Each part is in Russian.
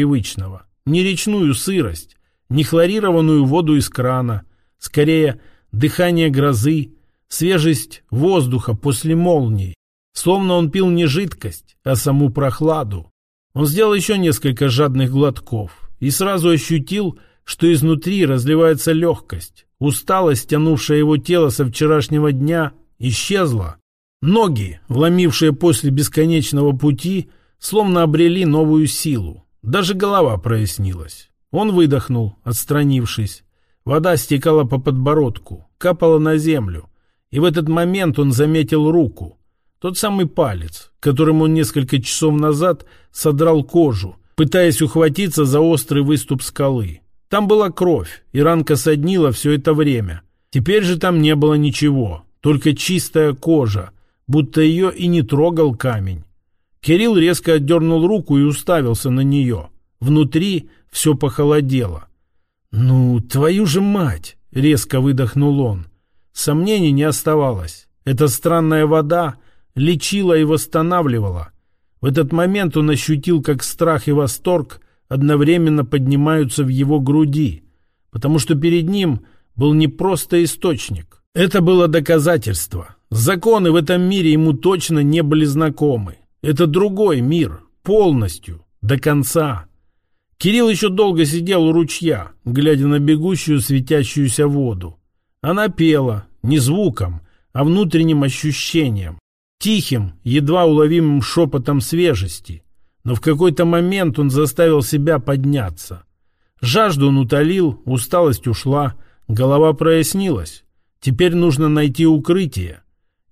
привычного. Не речную сырость, не хлорированную воду из крана. Скорее, дыхание грозы, свежесть воздуха после молнии. Словно он пил не жидкость, а саму прохладу. Он сделал еще несколько жадных глотков и сразу ощутил, что изнутри разливается легкость. Усталость, тянувшая его тело со вчерашнего дня, исчезла. Ноги, вломившие после бесконечного пути, словно обрели новую силу. Даже голова прояснилась. Он выдохнул, отстранившись. Вода стекала по подбородку, капала на землю. И в этот момент он заметил руку. Тот самый палец, которым он несколько часов назад содрал кожу, пытаясь ухватиться за острый выступ скалы. Там была кровь, и ранка соднила все это время. Теперь же там не было ничего, только чистая кожа, будто ее и не трогал камень. Кирилл резко отдернул руку и уставился на нее. Внутри все похолодело. «Ну, твою же мать!» — резко выдохнул он. Сомнений не оставалось. Эта странная вода лечила и восстанавливала. В этот момент он ощутил, как страх и восторг одновременно поднимаются в его груди, потому что перед ним был не просто источник. Это было доказательство. Законы в этом мире ему точно не были знакомы. Это другой мир, полностью, до конца. Кирилл еще долго сидел у ручья, глядя на бегущую светящуюся воду. Она пела, не звуком, а внутренним ощущением, тихим, едва уловимым шепотом свежести. Но в какой-то момент он заставил себя подняться. Жажду он утолил, усталость ушла, голова прояснилась. Теперь нужно найти укрытие.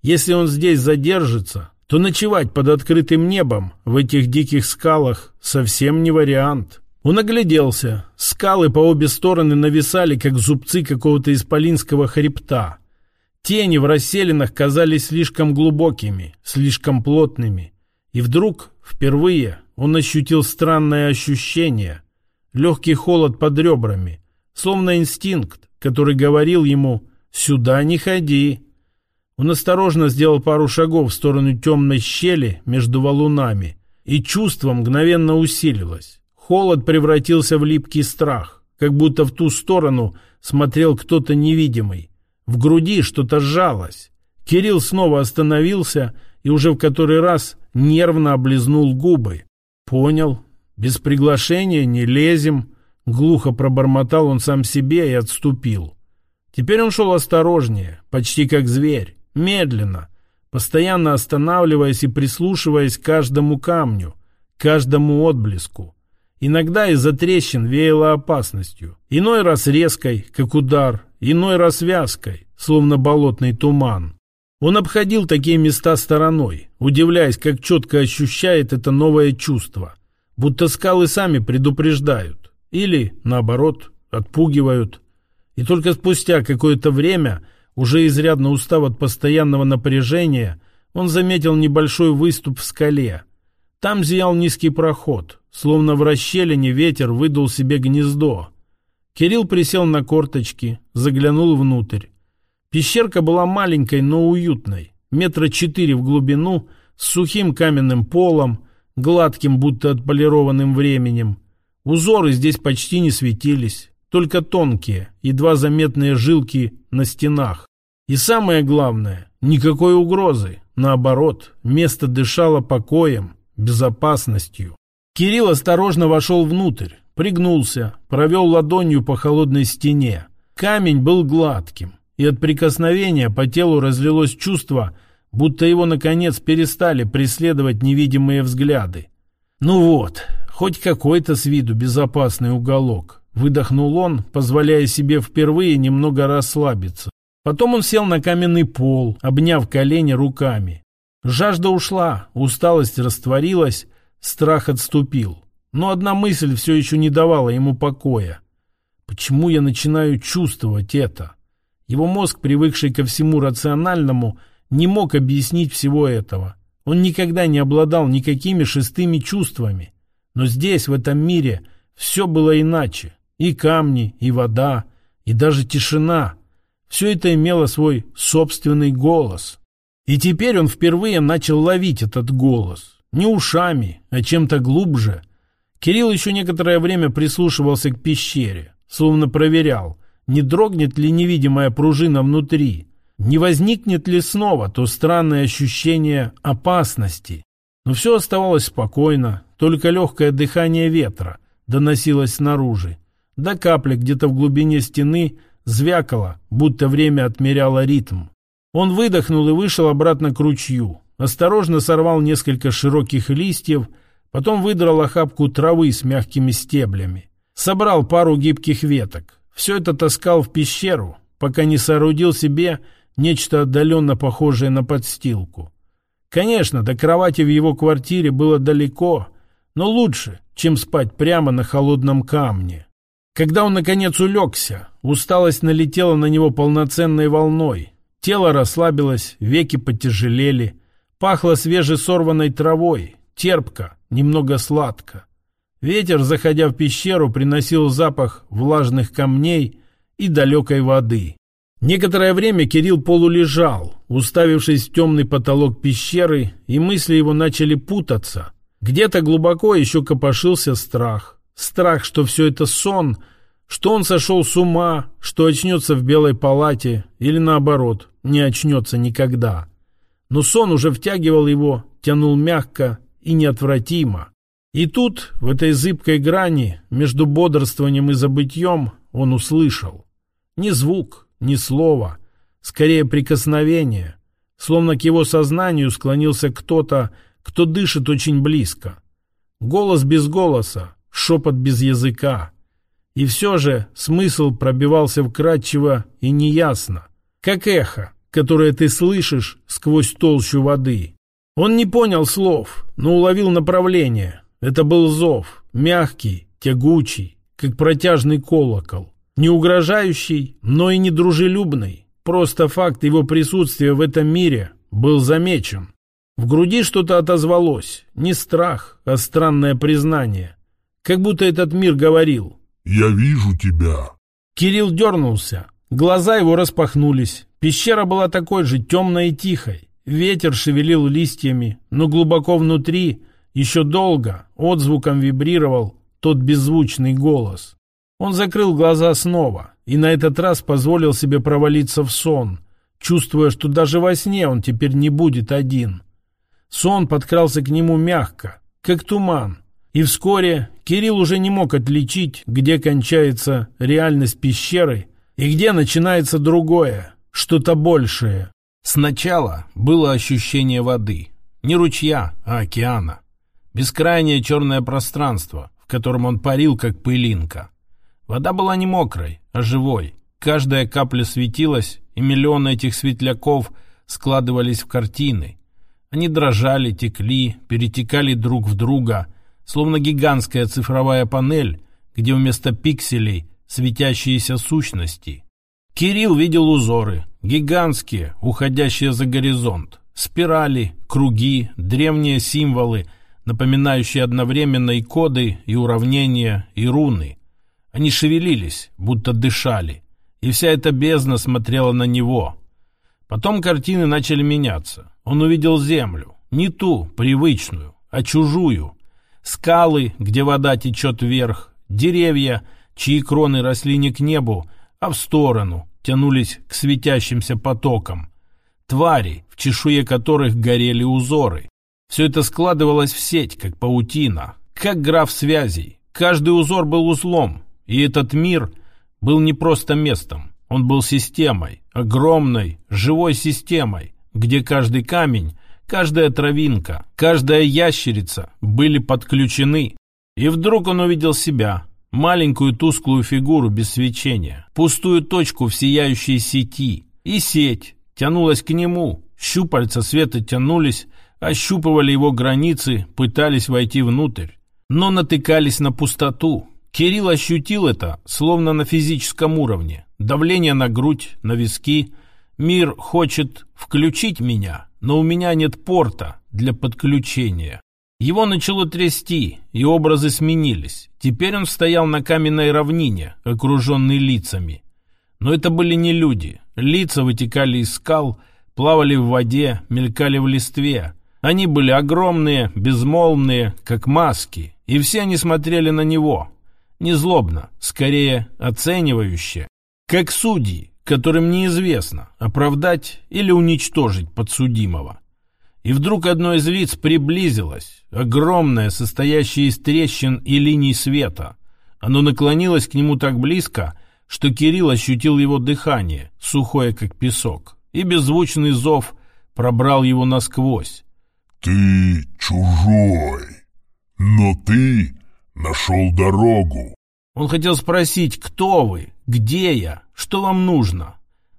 Если он здесь задержится, то ночевать под открытым небом в этих диких скалах совсем не вариант. Он огляделся. Скалы по обе стороны нависали, как зубцы какого-то исполинского хребта. Тени в расселинах казались слишком глубокими, слишком плотными. И вдруг, впервые, он ощутил странное ощущение. Легкий холод под ребрами, словно инстинкт, который говорил ему «сюда не ходи». Он осторожно сделал пару шагов в сторону темной щели между валунами, и чувство мгновенно усилилось. Холод превратился в липкий страх, как будто в ту сторону смотрел кто-то невидимый. В груди что-то сжалось. Кирилл снова остановился и уже в который раз нервно облизнул губы. «Понял. Без приглашения не лезем», — глухо пробормотал он сам себе и отступил. Теперь он шел осторожнее, почти как зверь, медленно, постоянно останавливаясь и прислушиваясь к каждому камню, каждому отблеску. Иногда из-за трещин веяло опасностью, иной раз резкой, как удар, иной раз вязкой, словно болотный туман. Он обходил такие места стороной, удивляясь, как четко ощущает это новое чувство. Будто скалы сами предупреждают. Или, наоборот, отпугивают. И только спустя какое-то время, уже изрядно устав от постоянного напряжения, он заметил небольшой выступ в скале. Там зиял низкий проход, словно в расщелине ветер выдул себе гнездо. Кирилл присел на корточки, заглянул внутрь. Пещерка была маленькой, но уютной, метра четыре в глубину, с сухим каменным полом, гладким, будто отполированным временем. Узоры здесь почти не светились, только тонкие, едва заметные жилки на стенах. И самое главное, никакой угрозы. Наоборот, место дышало покоем, безопасностью. Кирилл осторожно вошел внутрь, пригнулся, провел ладонью по холодной стене. Камень был гладким, и от прикосновения по телу разлилось чувство, будто его, наконец, перестали преследовать невидимые взгляды. «Ну вот, хоть какой-то с виду безопасный уголок», — выдохнул он, позволяя себе впервые немного расслабиться. Потом он сел на каменный пол, обняв колени руками. Жажда ушла, усталость растворилась, страх отступил. Но одна мысль все еще не давала ему покоя. Почему я начинаю чувствовать это? Его мозг, привыкший ко всему рациональному, не мог объяснить всего этого. Он никогда не обладал никакими шестыми чувствами. Но здесь, в этом мире, все было иначе. И камни, и вода, и даже тишина. Все это имело свой собственный голос. И теперь он впервые начал ловить этот голос. Не ушами, а чем-то глубже. Кирилл еще некоторое время прислушивался к пещере, словно проверял, не дрогнет ли невидимая пружина внутри, не возникнет ли снова то странное ощущение опасности. Но все оставалось спокойно, только легкое дыхание ветра доносилось снаружи. До капли где-то в глубине стены звякало, будто время отмеряло ритм. Он выдохнул и вышел обратно к ручью. Осторожно сорвал несколько широких листьев, потом выдрал охапку травы с мягкими стеблями. Собрал пару гибких веток. Все это таскал в пещеру, пока не соорудил себе нечто отдаленно похожее на подстилку. Конечно, до кровати в его квартире было далеко, но лучше, чем спать прямо на холодном камне. Когда он, наконец, улегся, усталость налетела на него полноценной волной. Тело расслабилось, веки потяжелели. Пахло свежесорванной травой, терпко, немного сладко. Ветер, заходя в пещеру, приносил запах влажных камней и далекой воды. Некоторое время Кирилл полулежал, уставившись в темный потолок пещеры, и мысли его начали путаться. Где-то глубоко еще копошился страх. Страх, что все это сон, что он сошел с ума, что очнется в белой палате, или наоборот, не очнется никогда. Но сон уже втягивал его, тянул мягко и неотвратимо. И тут, в этой зыбкой грани, между бодрствованием и забытьем, он услышал. Ни звук, ни слова, скорее прикосновение, словно к его сознанию склонился кто-то, кто дышит очень близко. Голос без голоса, шепот без языка. И все же смысл пробивался вкрадчиво и неясно, как эхо, которое ты слышишь сквозь толщу воды. Он не понял слов, но уловил направление. Это был зов, мягкий, тягучий, как протяжный колокол. Не угрожающий, но и не дружелюбный. Просто факт его присутствия в этом мире был замечен. В груди что-то отозвалось. Не страх, а странное признание. Как будто этот мир говорил. «Я вижу тебя». Кирилл дернулся. Глаза его распахнулись. Пещера была такой же темной и тихой. Ветер шевелил листьями, но глубоко внутри, еще долго, отзвуком вибрировал тот беззвучный голос. Он закрыл глаза снова и на этот раз позволил себе провалиться в сон, чувствуя, что даже во сне он теперь не будет один. Сон подкрался к нему мягко, как туман, и вскоре Кирилл уже не мог отличить, где кончается реальность пещеры и где начинается другое, что-то большее. Сначала было ощущение воды. Не ручья, а океана. Бескрайнее черное пространство, в котором он парил, как пылинка. Вода была не мокрой, а живой. Каждая капля светилась, и миллионы этих светляков складывались в картины. Они дрожали, текли, перетекали друг в друга, словно гигантская цифровая панель, где вместо пикселей светящиеся сущности. Кирилл видел узоры, гигантские, уходящие за горизонт, спирали, круги, древние символы, напоминающие одновременно и коды, и уравнения, и руны. Они шевелились, будто дышали, и вся эта бездна смотрела на него. Потом картины начали меняться. Он увидел землю, не ту, привычную, а чужую. Скалы, где вода течет вверх, деревья, чьи кроны росли не к небу, а в сторону, тянулись к светящимся потокам. Твари, в чешуе которых горели узоры. Все это складывалось в сеть, как паутина, как граф связей. Каждый узор был узлом, и этот мир был не просто местом. Он был системой, огромной, живой системой, где каждый камень, каждая травинка, каждая ящерица были подключены. И вдруг он увидел себя, маленькую тусклую фигуру без свечения, пустую точку в сияющей сети. И сеть тянулась к нему, щупальца света тянулись, ощупывали его границы, пытались войти внутрь, но натыкались на пустоту. Кирилл ощутил это, словно на физическом уровне. Давление на грудь, на виски. Мир хочет включить меня, но у меня нет порта для подключения. Его начало трясти, и образы сменились. Теперь он стоял на каменной равнине, окруженный лицами. Но это были не люди. Лица вытекали из скал, плавали в воде, мелькали в листве. Они были огромные, безмолвные, как маски, И все они смотрели на него. Не злобно, скорее оценивающе. Как судьи, которым неизвестно, оправдать или уничтожить подсудимого. И вдруг одно из лиц приблизилось, огромное, состоящее из трещин и линий света. Оно наклонилось к нему так близко, что Кирилл ощутил его дыхание, сухое как песок, и беззвучный зов пробрал его насквозь. «Ты чужой, но ты нашел дорогу». Он хотел спросить, кто вы, где я, что вам нужно.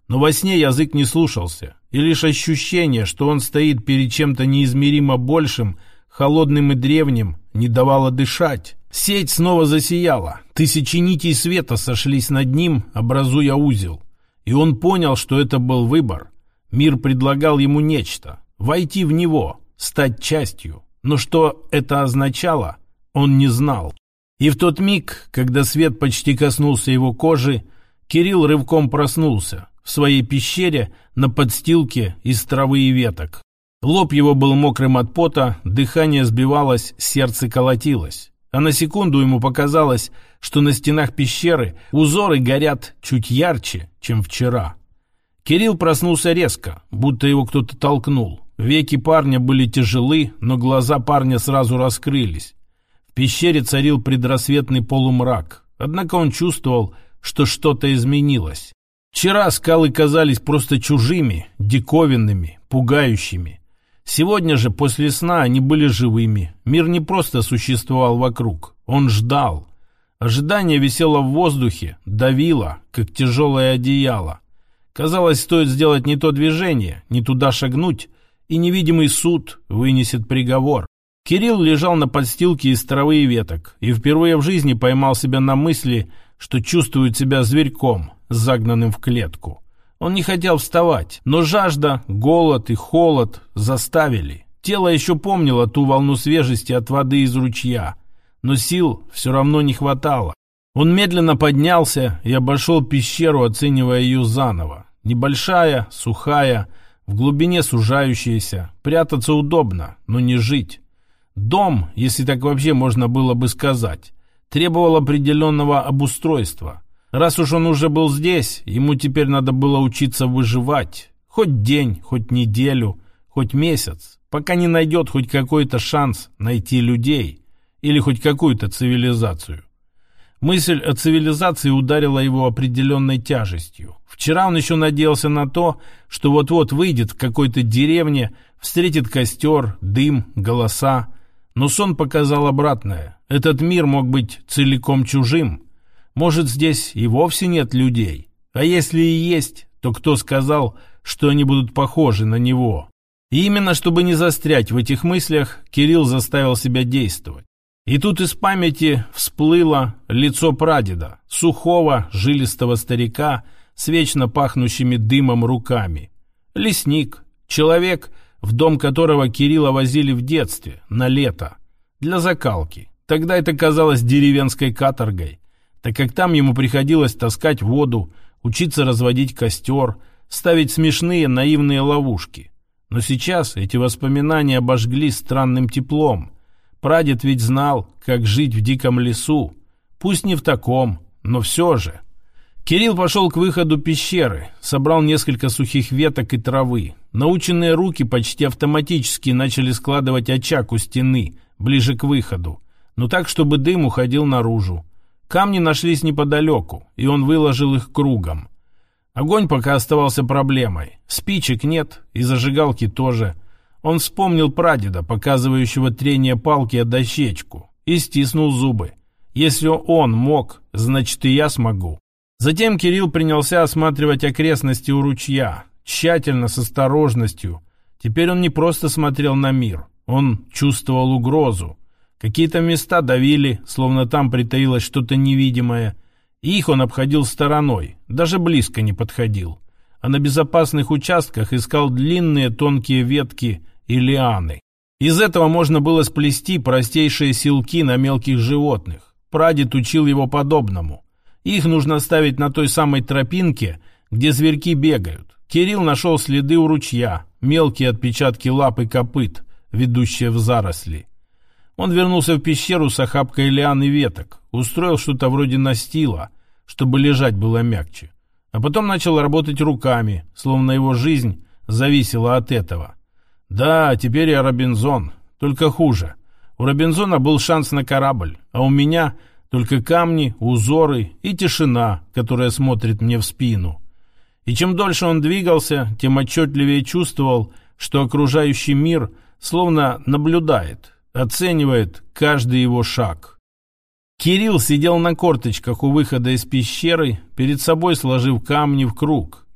Но во сне язык не слушался, и лишь ощущение, что он стоит перед чем-то неизмеримо большим, холодным и древним, не давало дышать. Сеть снова засияла, тысячи нитей света сошлись над ним, образуя узел. И он понял, что это был выбор. Мир предлагал ему нечто — войти в него, стать частью. Но что это означало, он не знал. И в тот миг, когда свет почти коснулся его кожи, Кирилл рывком проснулся в своей пещере на подстилке из травы и веток. Лоб его был мокрым от пота, дыхание сбивалось, сердце колотилось. А на секунду ему показалось, что на стенах пещеры узоры горят чуть ярче, чем вчера. Кирилл проснулся резко, будто его кто-то толкнул. Веки парня были тяжелы, но глаза парня сразу раскрылись. В пещере царил предрассветный полумрак, однако он чувствовал, что что-то изменилось. Вчера скалы казались просто чужими, диковинными, пугающими. Сегодня же, после сна, они были живыми. Мир не просто существовал вокруг, он ждал. Ожидание висело в воздухе, давило, как тяжелое одеяло. Казалось, стоит сделать не то движение, не туда шагнуть, и невидимый суд вынесет приговор. Кирилл лежал на подстилке из травы и веток и впервые в жизни поймал себя на мысли, что чувствует себя зверьком, загнанным в клетку. Он не хотел вставать, но жажда, голод и холод заставили. Тело еще помнило ту волну свежести от воды из ручья, но сил все равно не хватало. Он медленно поднялся и обошел пещеру, оценивая ее заново. Небольшая, сухая, в глубине сужающаяся. Прятаться удобно, но не жить. Дом, если так вообще можно было бы сказать, требовал определенного обустройства. Раз уж он уже был здесь, ему теперь надо было учиться выживать. Хоть день, хоть неделю, хоть месяц, пока не найдет хоть какой-то шанс найти людей или хоть какую-то цивилизацию. Мысль о цивилизации ударила его определенной тяжестью. Вчера он еще надеялся на то, что вот-вот выйдет в какой-то деревне, встретит костер, дым, голоса, но сон показал обратное. Этот мир мог быть целиком чужим. Может, здесь и вовсе нет людей. А если и есть, то кто сказал, что они будут похожи на него? И именно чтобы не застрять в этих мыслях, Кирилл заставил себя действовать. И тут из памяти всплыло лицо прадеда, сухого, жилистого старика с вечно пахнущими дымом руками. Лесник, человек, в дом которого Кирилла возили в детстве, на лето, для закалки. Тогда это казалось деревенской каторгой, так как там ему приходилось таскать воду, учиться разводить костер, ставить смешные наивные ловушки. Но сейчас эти воспоминания обожгли странным теплом. Прадед ведь знал, как жить в диком лесу. Пусть не в таком, но все же. Кирилл пошел к выходу пещеры, собрал несколько сухих веток и травы. Наученные руки почти автоматически начали складывать очаг у стены, ближе к выходу, но так, чтобы дым уходил наружу. Камни нашлись неподалеку, и он выложил их кругом. Огонь пока оставался проблемой. Спичек нет, и зажигалки тоже. Он вспомнил прадеда, показывающего трение палки о дощечку, и стиснул зубы. Если он мог, значит и я смогу. Затем Кирилл принялся осматривать окрестности у ручья, тщательно, с осторожностью. Теперь он не просто смотрел на мир, он чувствовал угрозу. Какие-то места давили, словно там притаилось что-то невидимое. Их он обходил стороной, даже близко не подходил. А на безопасных участках искал длинные тонкие ветки и лианы. Из этого можно было сплести простейшие силки на мелких животных. Прадед учил его подобному. Их нужно ставить на той самой тропинке, где зверьки бегают. Кирилл нашел следы у ручья, мелкие отпечатки лап и копыт, ведущие в заросли. Он вернулся в пещеру с охапкой лиан и веток, устроил что-то вроде настила, чтобы лежать было мягче. А потом начал работать руками, словно его жизнь зависела от этого. Да, теперь я Робинзон, только хуже. У Робинзона был шанс на корабль, а у меня только камни, узоры и тишина, которая смотрит мне в спину. И чем дольше он двигался, тем отчетливее чувствовал, что окружающий мир словно наблюдает, оценивает каждый его шаг. Кирилл сидел на корточках у выхода из пещеры, перед собой сложив камни в круг.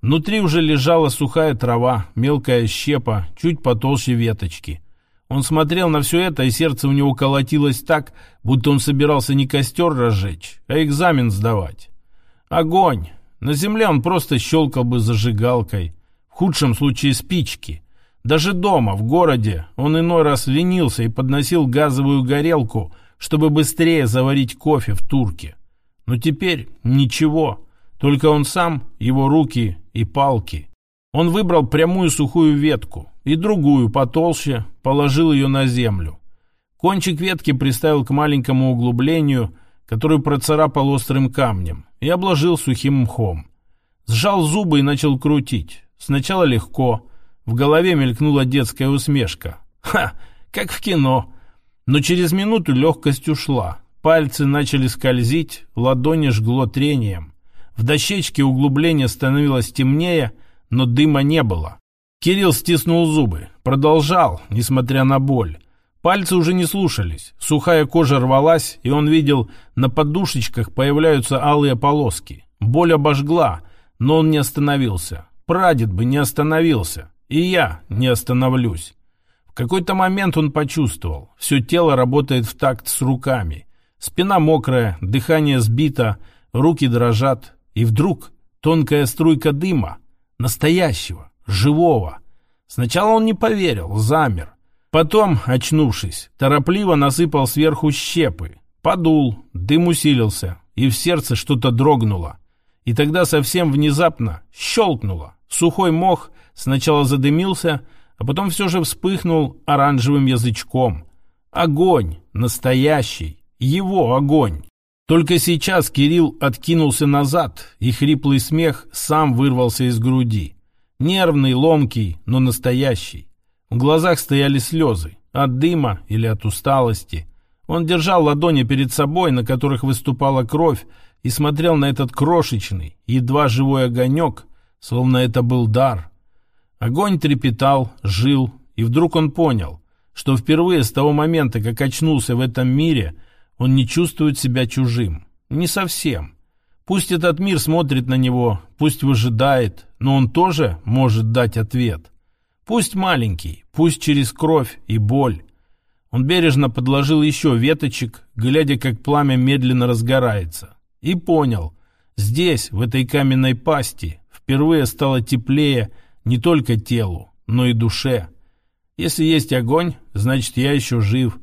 Внутри уже лежала сухая трава, мелкая щепа, чуть потолще веточки. Он смотрел на все это, и сердце у него колотилось так, будто он собирался не костер разжечь, а экзамен сдавать. Огонь! На земле он просто щелкал бы зажигалкой, в худшем случае спички. Даже дома, в городе, он иной раз ленился и подносил газовую горелку, чтобы быстрее заварить кофе в турке. Но теперь ничего, только он сам, его руки и палки. Он выбрал прямую сухую ветку и другую потолще, положил ее на землю. Кончик ветки приставил к маленькому углублению, который процарапал острым камнем, и обложил сухим мхом. Сжал зубы и начал крутить. Сначала легко, в голове мелькнула детская усмешка. Ха, как в кино. Но через минуту легкость ушла. Пальцы начали скользить, ладони жгло трением. В дощечке углубление становилось темнее, но дыма не было. Кирилл стиснул зубы. Продолжал, несмотря на боль. Пальцы уже не слушались. Сухая кожа рвалась, и он видел, на подушечках появляются алые полоски. Боль обожгла, но он не остановился. Прадед бы не остановился. И я не остановлюсь. В какой-то момент он почувствовал, все тело работает в такт с руками. Спина мокрая, дыхание сбито, руки дрожат. И вдруг тонкая струйка дыма, настоящего, живого. Сначала он не поверил, замер. Потом, очнувшись, торопливо насыпал сверху щепы. Подул, дым усилился, и в сердце что-то дрогнуло. И тогда совсем внезапно щелкнуло. Сухой мох Сначала задымился, а потом все же вспыхнул оранжевым язычком. Огонь! Настоящий! Его огонь! Только сейчас Кирилл откинулся назад, и хриплый смех сам вырвался из груди. Нервный, ломкий, но настоящий. В глазах стояли слезы. От дыма или от усталости. Он держал ладони перед собой, на которых выступала кровь, и смотрел на этот крошечный, едва живой огонек, словно это был дар. Огонь трепетал, жил, и вдруг он понял, что впервые с того момента, как очнулся в этом мире, он не чувствует себя чужим. Не совсем. Пусть этот мир смотрит на него, пусть выжидает, но он тоже может дать ответ. Пусть маленький, пусть через кровь и боль. Он бережно подложил еще веточек, глядя, как пламя медленно разгорается. И понял, здесь, в этой каменной пасти, впервые стало теплее, не только телу, но и душе. Если есть огонь, значит, я еще жив.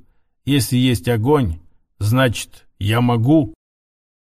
Если есть огонь, значит, я могу.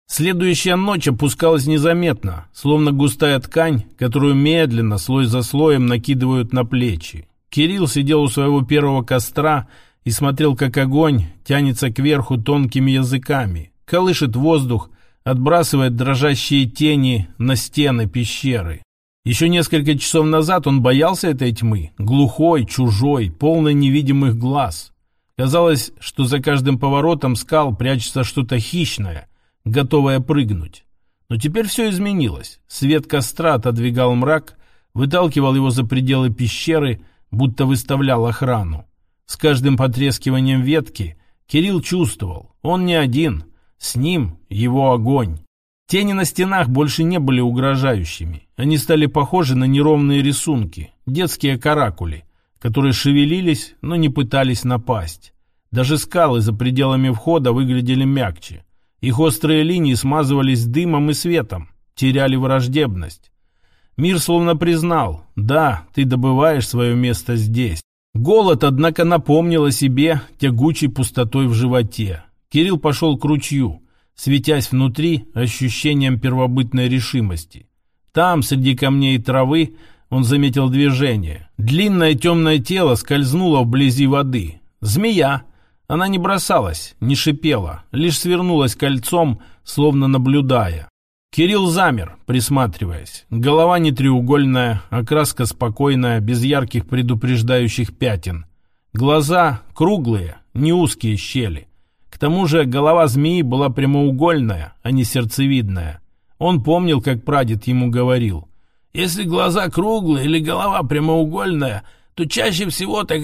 Следующая ночь опускалась незаметно, словно густая ткань, которую медленно, слой за слоем, накидывают на плечи. Кирилл сидел у своего первого костра и смотрел, как огонь тянется кверху тонкими языками, колышет воздух, отбрасывает дрожащие тени на стены пещеры. Еще несколько часов назад он боялся этой тьмы, глухой, чужой, полной невидимых глаз. Казалось, что за каждым поворотом скал прячется что-то хищное, готовое прыгнуть. Но теперь все изменилось. Свет костра отодвигал мрак, выталкивал его за пределы пещеры, будто выставлял охрану. С каждым потрескиванием ветки Кирилл чувствовал, он не один, с ним его огонь. Тени на стенах больше не были угрожающими. Они стали похожи на неровные рисунки, детские каракули, которые шевелились, но не пытались напасть. Даже скалы за пределами входа выглядели мягче. Их острые линии смазывались дымом и светом, теряли враждебность. Мир словно признал, да, ты добываешь свое место здесь. Голод, однако, напомнил о себе тягучей пустотой в животе. Кирилл пошел к ручью, светясь внутри ощущением первобытной решимости. Там, среди камней и травы, он заметил движение. Длинное темное тело скользнуло вблизи воды. Змея. Она не бросалась, не шипела, лишь свернулась кольцом, словно наблюдая. Кирилл замер, присматриваясь. Голова не треугольная, окраска спокойная, без ярких предупреждающих пятен. Глаза круглые, не узкие щели. К тому же голова змеи была прямоугольная, а не сердцевидная. Он помнил, как прадед ему говорил. «Если глаза круглые или голова прямоугольная, то чаще всего такая